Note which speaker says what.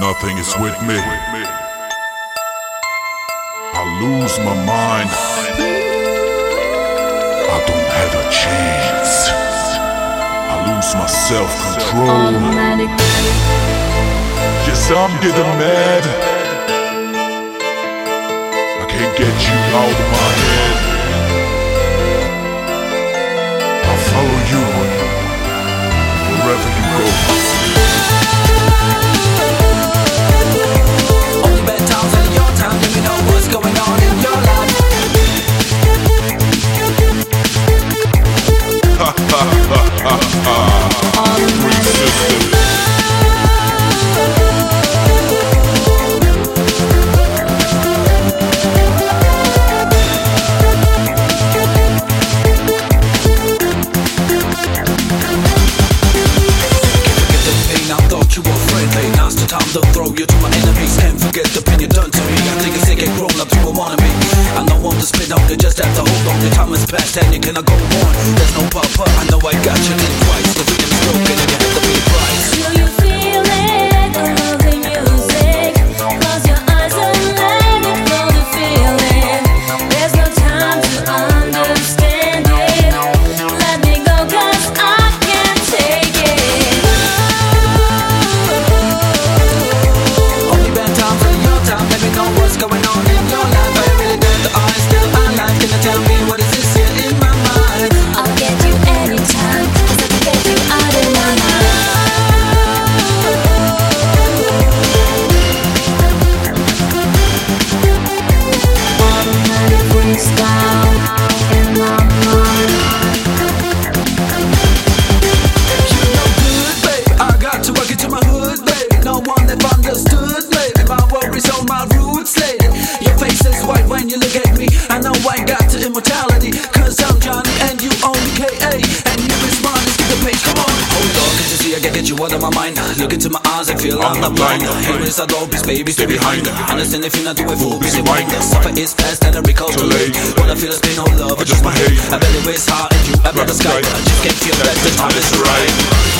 Speaker 1: Nothing is with me. I lose my mind. I don't have a chance. I lose my self control. Yes, I'm getting mad. I can't get you out of my head.
Speaker 2: Time throw you to my enemies and forget the pain you done to me. I think it's sick and grown up, won't wanna be. I know I'm the spit up, you just have to hold on. The time has passed and you cannot go on. There's no papa, I know I got you in twice. When you look at me. I know I got to immortality. Cause I'm Johnny and you only KA. And you respond, skip the page, come on. Hold on, can't you see I can get you out of my mind? Look into my eyes, I feel I'm,
Speaker 1: I'm
Speaker 2: not
Speaker 1: not
Speaker 2: blind.
Speaker 1: blind, I'm
Speaker 2: is a door, please, baby, stay
Speaker 1: Stay
Speaker 2: behind.
Speaker 1: behind.
Speaker 2: Understand if you're not doing fool, busy
Speaker 1: Busy
Speaker 2: wind.
Speaker 1: wind.
Speaker 2: Suffer is past and I recall too
Speaker 1: Too
Speaker 2: late.
Speaker 1: late.
Speaker 2: All I feel is pain, no love, just my hate. I barely waist high and you, I the sky. I just can't feel that the time is right.
Speaker 3: Do you